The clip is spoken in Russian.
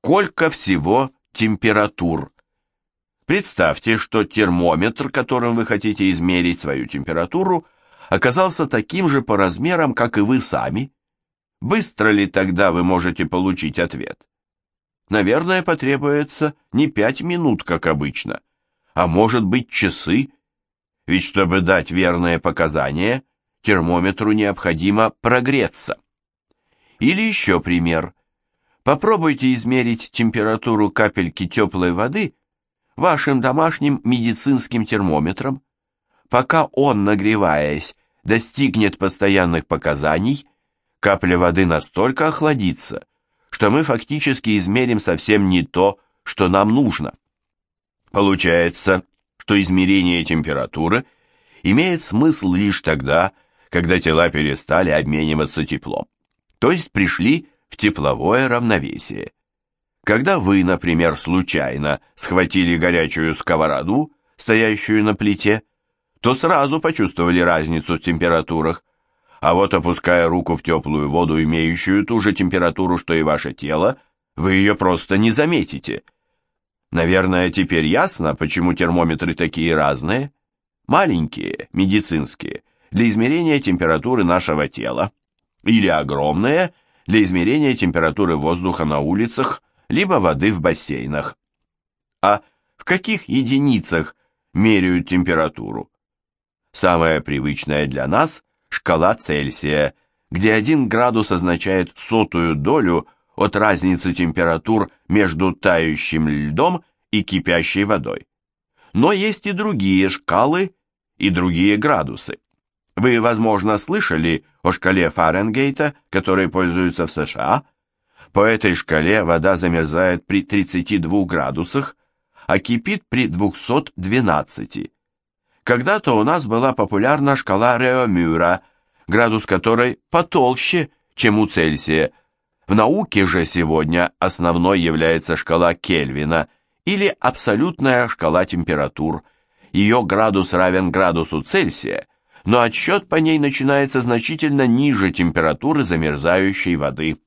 Сколько всего температур? Представьте, что термометр, которым вы хотите измерить свою температуру, оказался таким же по размерам, как и вы сами. Быстро ли тогда вы можете получить ответ? Наверное, потребуется не пять минут, как обычно, а может быть часы, ведь чтобы дать верные показания, термометру необходимо прогреться. Или еще пример. Попробуйте измерить температуру капельки теплой воды вашим домашним медицинским термометром. Пока он, нагреваясь, достигнет постоянных показаний, капля воды настолько охладится, что мы фактически измерим совсем не то, что нам нужно. Получается, что измерение температуры имеет смысл лишь тогда, когда тела перестали обмениваться теплом, то есть пришли в тепловое равновесие. Когда вы, например, случайно схватили горячую сковороду, стоящую на плите, то сразу почувствовали разницу в температурах, а вот опуская руку в теплую воду, имеющую ту же температуру, что и ваше тело, вы ее просто не заметите. Наверное, теперь ясно, почему термометры такие разные. Маленькие, медицинские, для измерения температуры нашего тела, или огромные, для измерения температуры воздуха на улицах, либо воды в бассейнах. А в каких единицах меряют температуру? Самая привычная для нас – шкала Цельсия, где 1 градус означает сотую долю от разницы температур между тающим льдом и кипящей водой. Но есть и другие шкалы и другие градусы. Вы, возможно, слышали о шкале Фаренгейта, которой пользуются в США – по этой шкале вода замерзает при 32 градусах, а кипит при 212. Когда-то у нас была популярна шкала Реомюра, градус которой потолще, чем у Цельсия. В науке же сегодня основной является шкала Кельвина или абсолютная шкала температур. Ее градус равен градусу Цельсия, но отсчет по ней начинается значительно ниже температуры замерзающей воды.